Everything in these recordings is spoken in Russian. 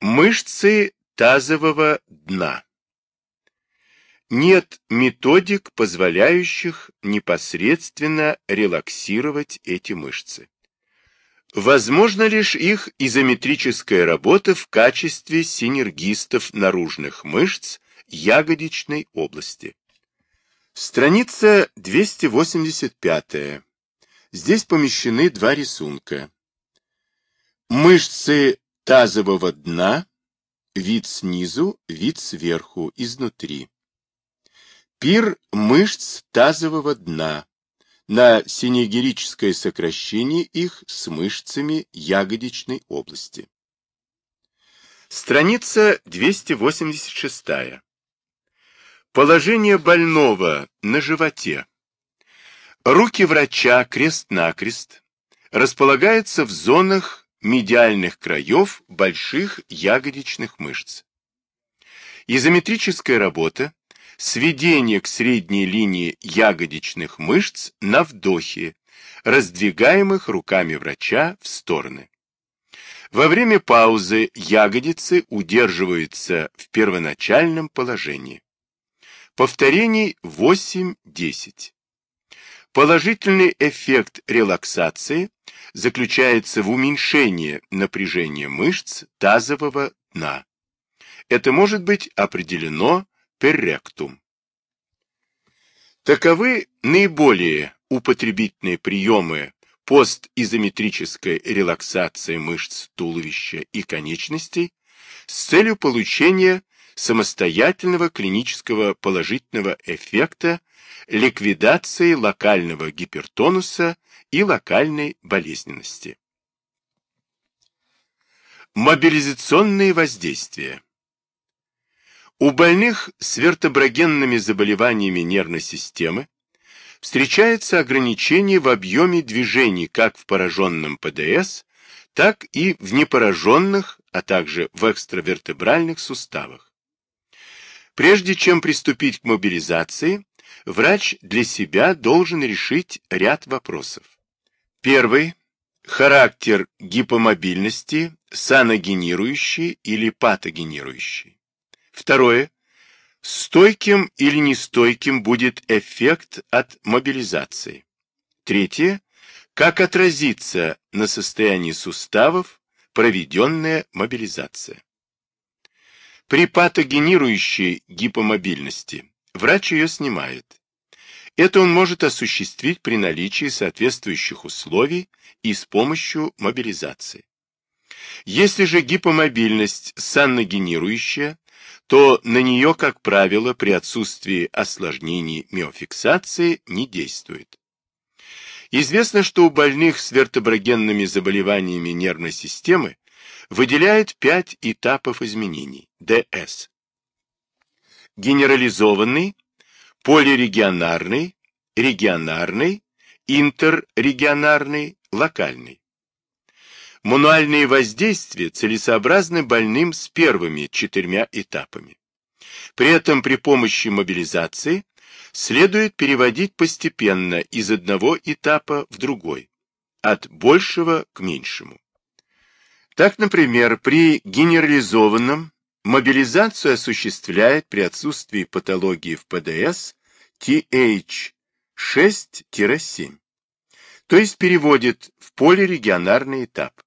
Мышцы тазового дна. Нет методик, позволяющих непосредственно релаксировать эти мышцы. Возможно лишь их изометрическая работа в качестве синергистов наружных мышц ягодичной области. Страница 285. Здесь помещены два рисунка. Мышцы тазового дна, вид снизу, вид сверху, изнутри. Пир мышц тазового дна, на синегерическое сокращение их с мышцами ягодичной области. Страница 286. Положение больного на животе. Руки врача крест-накрест располагаются в зонах медиальных краев больших ягодичных мышц. Изометрическая работа, сведение к средней линии ягодичных мышц на вдохе, раздвигаемых руками врача в стороны. Во время паузы ягодицы удерживаются в первоначальном положении. Повторений 8-10. Положительный эффект релаксации заключается в уменьшении напряжения мышц тазового дна. Это может быть определено перректум. Таковы наиболее употребительные приемы постизометрической релаксации мышц туловища и конечностей с целью получения самостоятельного клинического положительного эффекта ликвидации локального гипертонуса и локальной болезненности. Мобилизационные воздействия. У больных с вертоброгенными заболеваниями нервной системы встречается ограничение в объеме движений как в пораженном ПДС, так и в непораженных, а также в экстравертебральных суставах. Прежде чем приступить к мобилизации, врач для себя должен решить ряд вопросов. Первый. Характер гипомобильности, саногенирующий или патогенирующий. Второе. Стойким или нестойким будет эффект от мобилизации. Третье. Как отразится на состоянии суставов проведенная мобилизация. При патогенирующей гипомобильности врач ее снимает. Это он может осуществить при наличии соответствующих условий и с помощью мобилизации. Если же гипомобильность санногенирующая, то на нее, как правило, при отсутствии осложнений миофиксации не действует. Известно, что у больных с вертоброгенными заболеваниями нервной системы выделяют пять этапов изменений – ДС. Генерализованный, полирегионарный, регионарный, интеррегионарный, локальный. Мануальные воздействия целесообразны больным с первыми четырьмя этапами. При этом при помощи мобилизации следует переводить постепенно из одного этапа в другой, от большего к меньшему. Так, например, при генерализованном мобилизацию осуществляет при отсутствии патологии в ПДС TH6-7, то есть переводит в полирегионарный этап.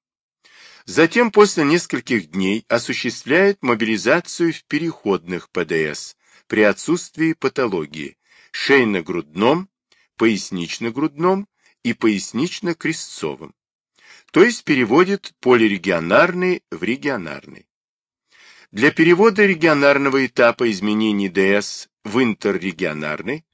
Затем после нескольких дней осуществляет мобилизацию в переходных ПДС при отсутствии патологии шейно-грудном, пояснично-грудном и пояснично-крестцовом, то есть переводит полирегионарный в регионарный. Для перевода регионарного этапа изменений ДС в интеррегионарный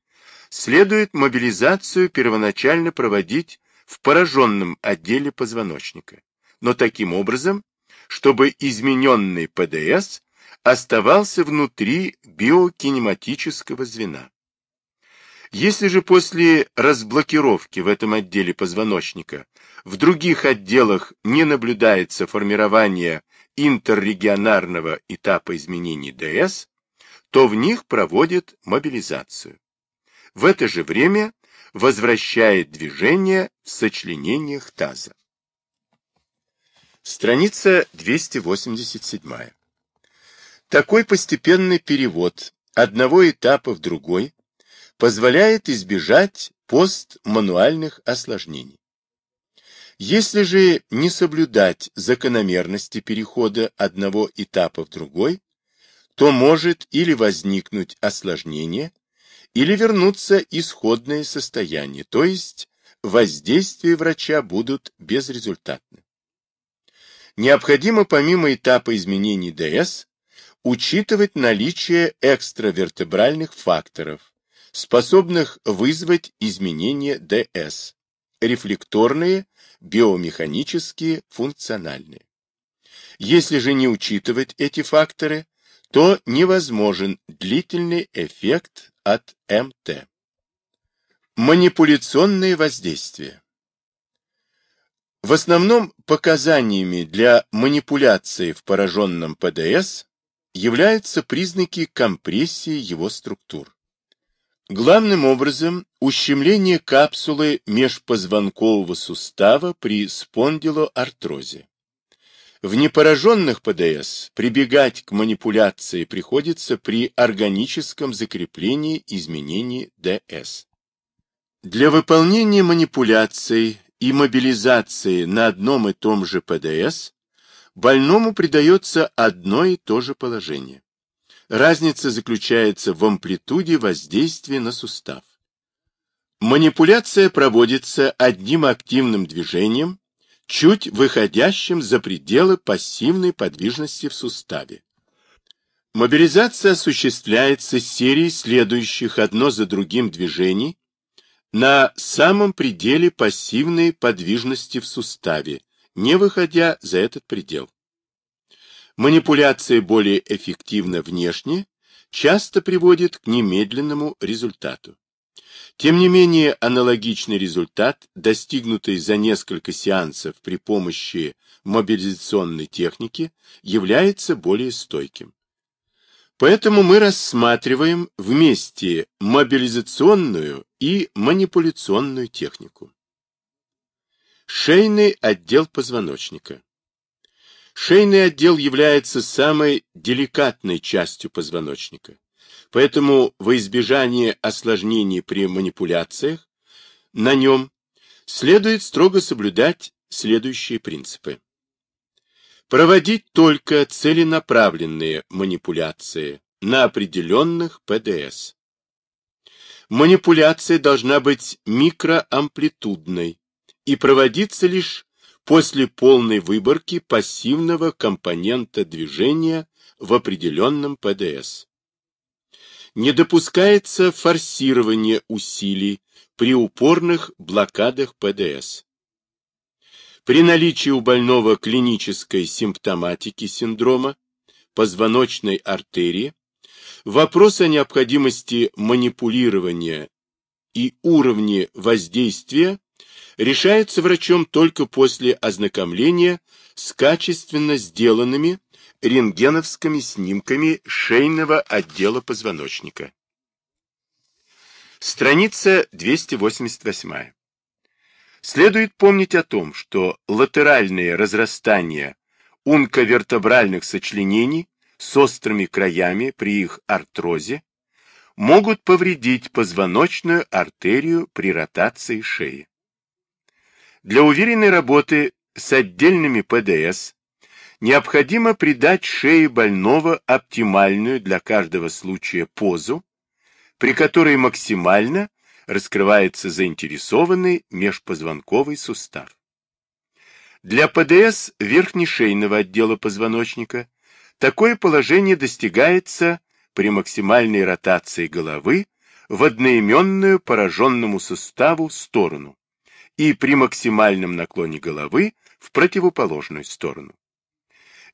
следует мобилизацию первоначально проводить в пораженном отделе позвоночника но таким образом, чтобы измененный ПДС оставался внутри биокинематического звена. Если же после разблокировки в этом отделе позвоночника в других отделах не наблюдается формирование интеррегионарного этапа изменений ДС, то в них проводят мобилизацию. В это же время возвращает движение в сочленениях таза. Страница 287. Такой постепенный перевод одного этапа в другой позволяет избежать постмануальных осложнений. Если же не соблюдать закономерности перехода одного этапа в другой, то может или возникнуть осложнение, или вернуться исходное состояние, то есть воздействия врача будут безрезультатны. Необходимо помимо этапа изменений ДС учитывать наличие экстравертебральных факторов, способных вызвать изменения ДС, рефлекторные, биомеханические, функциональные. Если же не учитывать эти факторы, то невозможен длительный эффект от МТ. Манипуляционные воздействия. В основном показаниями для манипуляции в пораженном ПДС являются признаки компрессии его структур. Главным образом ущемление капсулы межпозвонкового сустава при спондилоартрозе. В непораженных ПДС прибегать к манипуляции приходится при органическом закреплении изменений ДС. Для выполнения манипуляций и мобилизации на одном и том же ПДС больному придается одно и то же положение. Разница заключается в амплитуде воздействия на сустав. Манипуляция проводится одним активным движением чуть выходящим за пределы пассивной подвижности в суставе. Мобилизация осуществляется серией следующих одно за другим движений на самом пределе пассивной подвижности в суставе, не выходя за этот предел. Манипуляция более эффективна внешне, часто приводит к немедленному результату. Тем не менее, аналогичный результат, достигнутый за несколько сеансов при помощи мобилизационной техники, является более стойким. Поэтому мы рассматриваем вместе мобилизационную и манипуляционную технику. Шейный отдел позвоночника. Шейный отдел является самой деликатной частью позвоночника. Поэтому во избежание осложнений при манипуляциях на нем следует строго соблюдать следующие принципы. Проводить только целенаправленные манипуляции на определенных ПДС. Манипуляция должна быть микроамплитудной и проводиться лишь после полной выборки пассивного компонента движения в определенном ПДС не допускается форсирование усилий при упорных блокадах ПДС. При наличии у больного клинической симптоматики синдрома позвоночной артерии вопрос о необходимости манипулирования и уровне воздействия решается врачом только после ознакомления с качественно сделанными рентгеновскими снимками шейного отдела позвоночника. Страница 288. Следует помнить о том, что латеральные разрастания унковертебральных сочленений с острыми краями при их артрозе могут повредить позвоночную артерию при ротации шеи. Для уверенной работы с отдельными ПДС необходимо придать шее больного оптимальную для каждого случая позу, при которой максимально раскрывается заинтересованный межпозвонковый сустав. Для ПДС верхнешейного отдела позвоночника такое положение достигается при максимальной ротации головы в одноименную пораженному суставу сторону и при максимальном наклоне головы в противоположную сторону.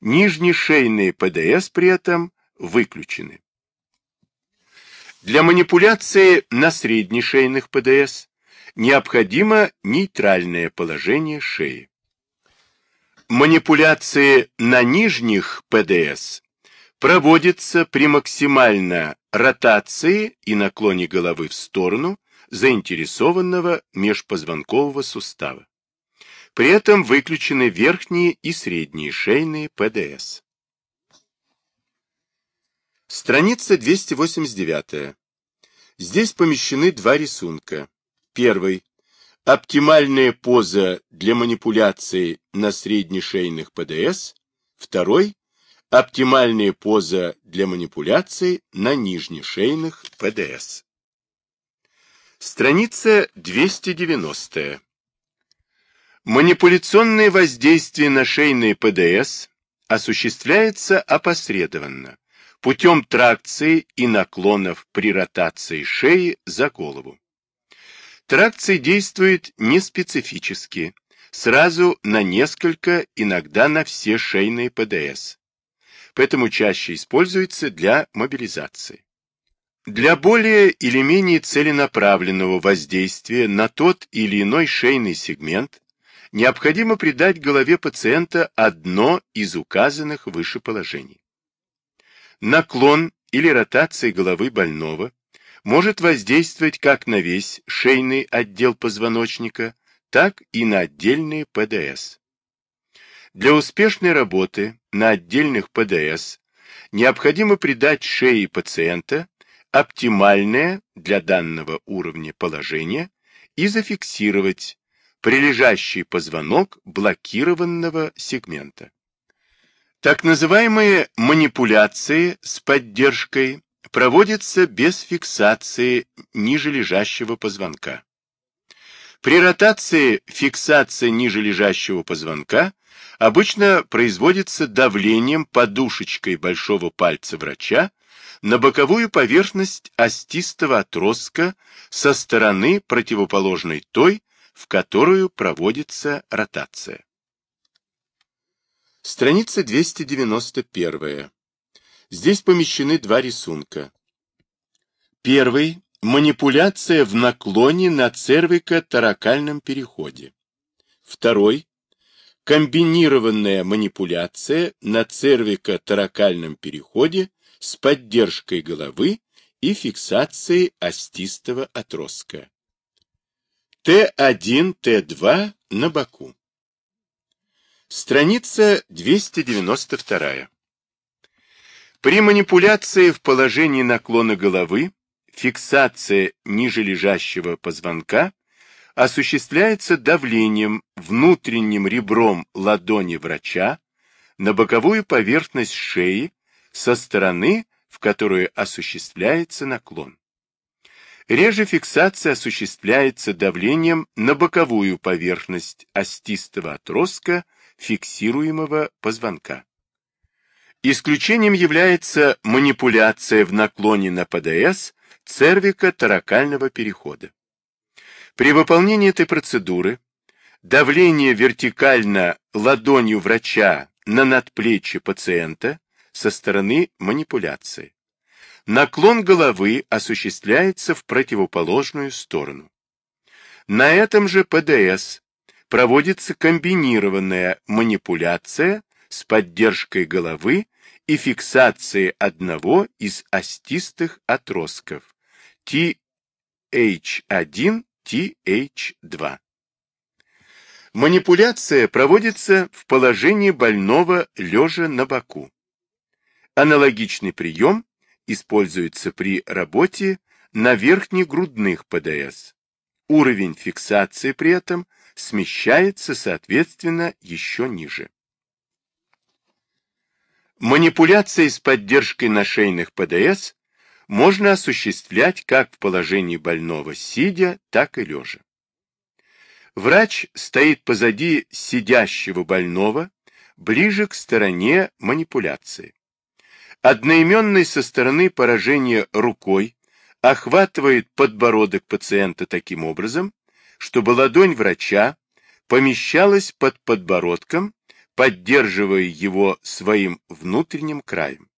Нижнешейные ПДС при этом выключены. Для манипуляции на среднешейных ПДС необходимо нейтральное положение шеи. Манипуляции на нижних ПДС проводятся при максимально ротации и наклоне головы в сторону заинтересованного межпозвонкового сустава. При этом выключены верхние и средние шейные ПДС. Страница 289. Здесь помещены два рисунка. Первый. Оптимальная поза для манипуляции на среднешейных ПДС. Второй. Оптимальная поза для манипуляции на нижнешейных ПДС. Страница 290. Манипуляционное воздействие на шейные ПДС осуществляется опосредованно путем тракции и наклонов при ротации шеи за голову. Тракция действует неспецифически, сразу на несколько, иногда на все шейные ПДС, поэтому чаще используется для мобилизации. Для более или менее целенаправленного воздействия на тот или иной шейный сегмент необходимо придать голове пациента одно из указанных выше положений. Наклон или ротация головы больного может воздействовать как на весь шейный отдел позвоночника, так и на отдельные ПДС. Для успешной работы на отдельных ПДС необходимо придать шее пациента оптимальное для данного уровня положение и зафиксировать прилежащий позвонок блокированного сегмента. Так называемые манипуляции с поддержкой проводятся без фиксации ниже лежащего позвонка. При ротации фиксация ниже лежащего позвонка обычно производится давлением подушечкой большого пальца врача на боковую поверхность остистого отростка со стороны, противоположной той, в которую проводится ротация. Страница 291. Здесь помещены два рисунка. Первый – манипуляция в наклоне на цервико-таракальном переходе. Второй – комбинированная манипуляция на цервико-таракальном переходе с поддержкой головы и фиксацией остистого отростка. Т1, Т2 на боку. Страница 292. При манипуляции в положении наклона головы фиксация ниже лежащего позвонка осуществляется давлением внутренним ребром ладони врача на боковую поверхность шеи со стороны, в которую осуществляется наклон. Реже фиксация осуществляется давлением на боковую поверхность остистого отростка фиксируемого позвонка. Исключением является манипуляция в наклоне на ПДС цервико-таракального перехода. При выполнении этой процедуры давление вертикально ладонью врача на надплечье пациента со стороны манипуляции. Наклон головы осуществляется в противоположную сторону. На этом же ПДС проводится комбинированная манипуляция с поддержкой головы и фиксацией одного из остистых отростков TH1, TH2. Манипуляция проводится в положении больного лежа на боку. Аналогичный прием используется при работе на верхнегрудных ПДС. Уровень фиксации при этом смещается, соответственно, еще ниже. Манипуляции с поддержкой на шейных ПДС можно осуществлять как в положении больного сидя, так и лежа. Врач стоит позади сидящего больного, ближе к стороне манипуляции. Одноименный со стороны поражения рукой охватывает подбородок пациента таким образом, чтобы ладонь врача помещалась под подбородком, поддерживая его своим внутренним краем.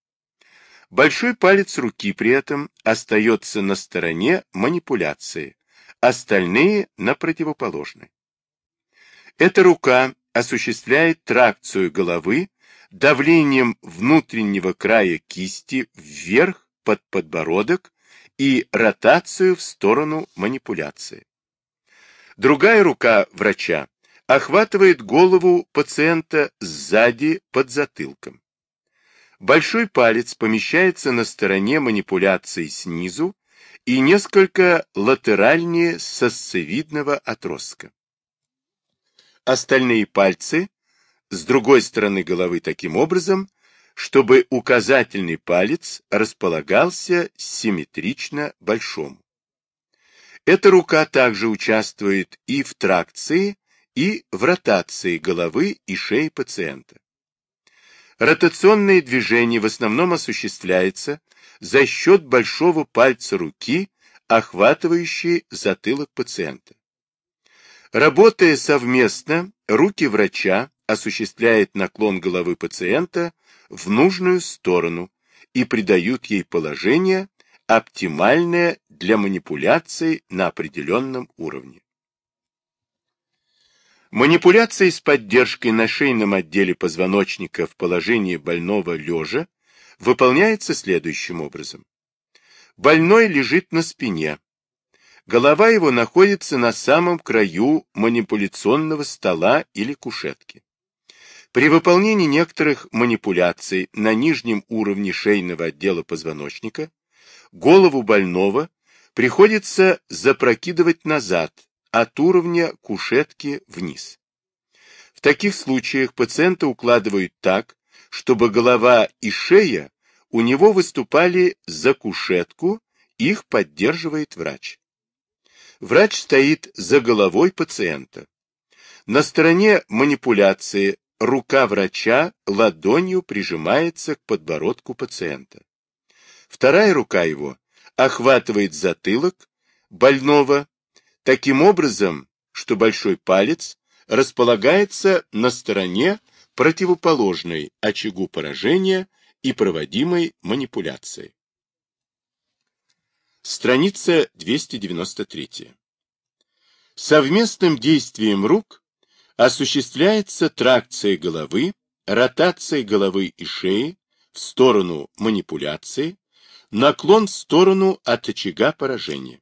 Большой палец руки при этом остается на стороне манипуляции, остальные на противоположной. Эта рука осуществляет тракцию головы давлением внутреннего края кисти вверх под подбородок и ротацию в сторону манипуляции. Другая рука врача охватывает голову пациента сзади под затылком. Большой палец помещается на стороне манипуляции снизу и несколько латеральнее сосцевидного отростка. Остальные пальцы с другой стороны головы таким образом, чтобы указательный палец располагался симметрично большому. Эта рука также участвует и в тракции, и в ротации головы и шеи пациента. Ротационное движение в основном осуществляется за счет большого пальца руки, охватывающей затылок пациента. Работая совместно, руки врача осуществляют наклон головы пациента в нужную сторону и придают ей положение, оптимальное для манипуляций на определенном уровне. Манипуляции с поддержкой на шейном отделе позвоночника в положении больного лежа выполняется следующим образом. Больной лежит на спине. Голова его находится на самом краю манипуляционного стола или кушетки. При выполнении некоторых манипуляций на нижнем уровне шейного отдела позвоночника голову больного приходится запрокидывать назад от уровня кушетки вниз. В таких случаях пациента укладывают так, чтобы голова и шея у него выступали за кушетку, их поддерживает врач. Врач стоит за головой пациента. На стороне манипуляции рука врача ладонью прижимается к подбородку пациента. Вторая рука его охватывает затылок больного таким образом, что большой палец располагается на стороне противоположной очагу поражения и проводимой манипуляции. Страница 293. Совместным действием рук осуществляется тракция головы, ротация головы и шеи в сторону манипуляции, наклон в сторону от очага поражения.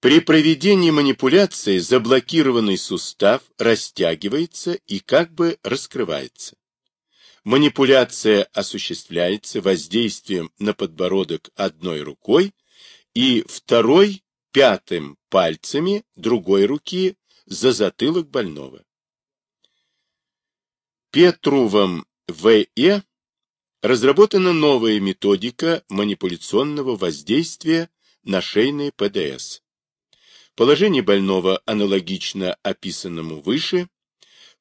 При проведении манипуляции заблокированный сустав растягивается и как бы раскрывается. Манипуляция осуществляется воздействием на подбородок одной рукой и второй пятым пальцами другой руки за затылок больного. Петрувом В.Е. разработана новая методика манипуляционного воздействия на шейный ПДС. Положение больного аналогично описанному выше,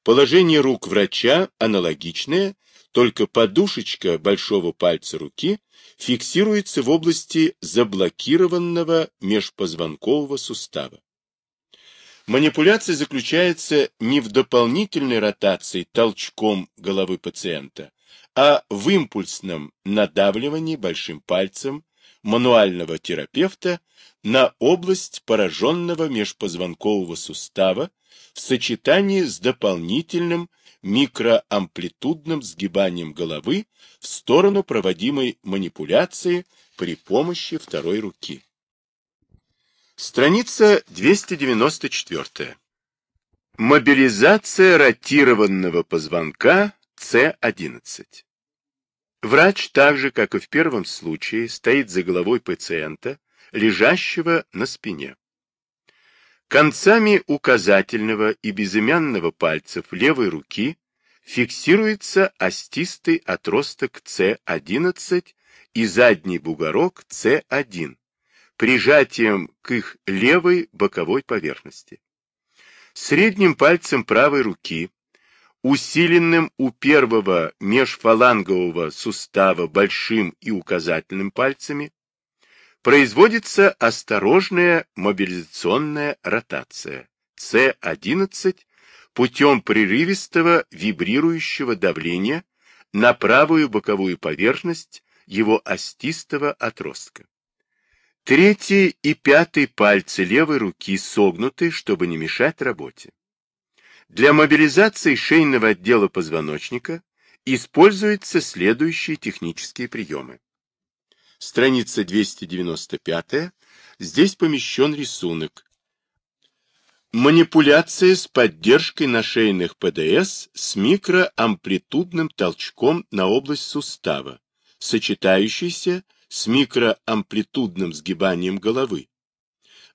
положение рук врача аналогичное, только подушечка большого пальца руки фиксируется в области заблокированного межпозвонкового сустава. Манипуляция заключается не в дополнительной ротации толчком головы пациента, а в импульсном надавливании большим пальцем мануального терапевта на область пораженного межпозвонкового сустава в сочетании с дополнительным микроамплитудным сгибанием головы в сторону проводимой манипуляции при помощи второй руки. Страница 294. Мобилизация ротированного позвонка С11. Врач, так же, как и в первом случае, стоит за головой пациента, лежащего на спине. Концами указательного и безымянного пальцев левой руки фиксируется остистый отросток С11 и задний бугорок С1, прижатием к их левой боковой поверхности. Средним пальцем правой руки, усиленным у первого межфалангового сустава большим и указательным пальцами, производится осторожная мобилизационная ротация С11 путем прерывистого вибрирующего давления на правую боковую поверхность его остистого отростка. Третий и пятый пальцы левой руки согнуты, чтобы не мешать работе. Для мобилизации шейного отдела позвоночника используются следующие технические приемы. Страница 295. Здесь помещен рисунок. Манипуляция с поддержкой нашейных ПДС с микроамплитудным толчком на область сустава, сочетающийся с микроамплитудным сгибанием головы.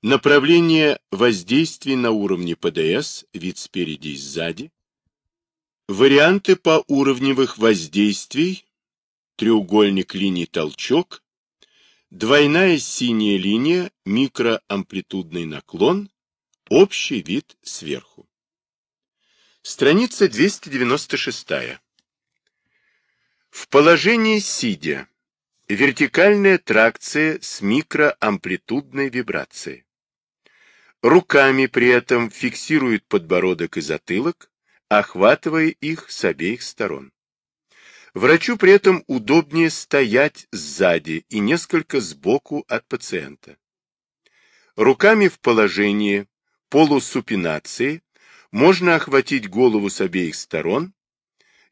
Направление воздействия на уровне ПДС, вид спереди и сзади. Варианты по уровневых воздействий, треугольник линий толчок, двойная синяя линия, микроамплитудный наклон, Общий вид сверху. Страница 296. В положении сидя. Вертикальная тракция с микроамплитудной вибрацией. Руками при этом фиксирует подбородок и затылок, охватывая их с обеих сторон. Врачу при этом удобнее стоять сзади и несколько сбоку от пациента. Руками в положении полусупинации можно охватить голову с обеих сторон,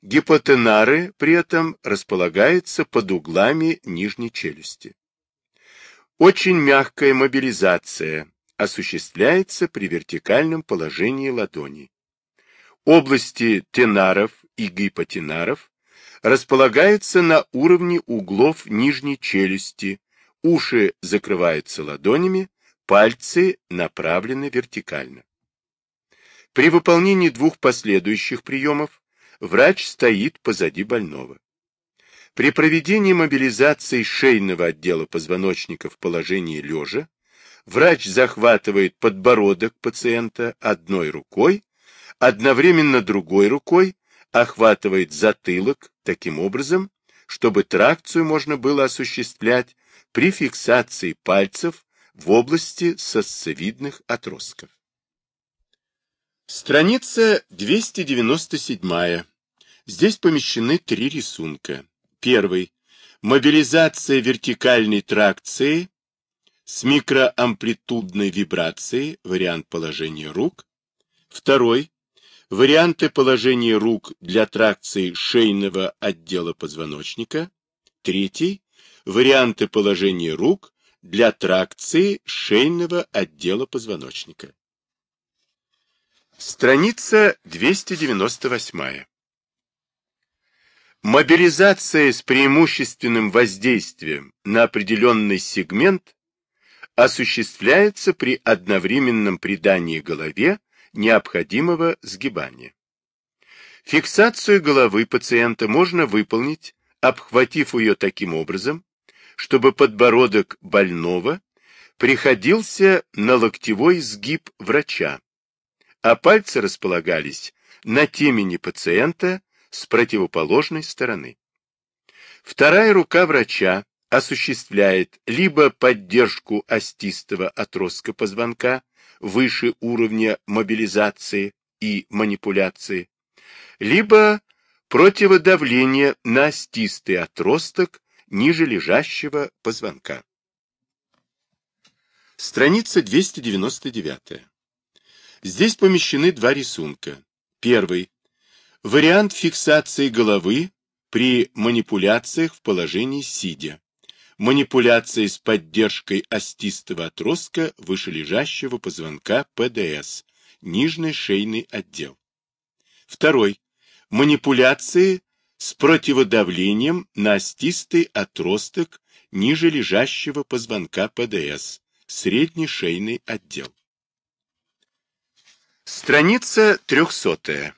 гипотенары при этом располагаются под углами нижней челюсти. Очень мягкая мобилизация осуществляется при вертикальном положении ладони. Области тенаров и гипотенаров располагаются на уровне углов нижней челюсти, уши закрываются ладонями, Пальцы направлены вертикально. При выполнении двух последующих приемов врач стоит позади больного. При проведении мобилизации шейного отдела позвоночника в положении лежа врач захватывает подбородок пациента одной рукой, одновременно другой рукой охватывает затылок таким образом, чтобы тракцию можно было осуществлять при фиксации пальцев в области сосцевидных отростков. Страница 297. Здесь помещены три рисунка. Первый. Мобилизация вертикальной тракции с микроамплитудной вибрацией, вариант положения рук. Второй. Варианты положения рук для тракции шейного отдела позвоночника. Третий. Варианты положения рук для тракции шейного отдела позвоночника. Страница 298. Мобилизация с преимущественным воздействием на определенный сегмент осуществляется при одновременном придании голове необходимого сгибания. Фиксацию головы пациента можно выполнить, обхватив ее таким образом, чтобы подбородок больного приходился на локтевой сгиб врача, а пальцы располагались на темени пациента с противоположной стороны. Вторая рука врача осуществляет либо поддержку остистого отростка позвонка выше уровня мобилизации и манипуляции, либо противодавление на остистый отросток ниже лежащего позвонка. Страница 299. Здесь помещены два рисунка. Первый. Вариант фиксации головы при манипуляциях в положении сидя. Манипуляции с поддержкой остистого отростка вышележащего позвонка ПДС, нижний шейный отдел. Второй. Манипуляции с противодавлением на остистый отросток ниже лежащего позвонка ПДС, средний шейный отдел. Страница 300.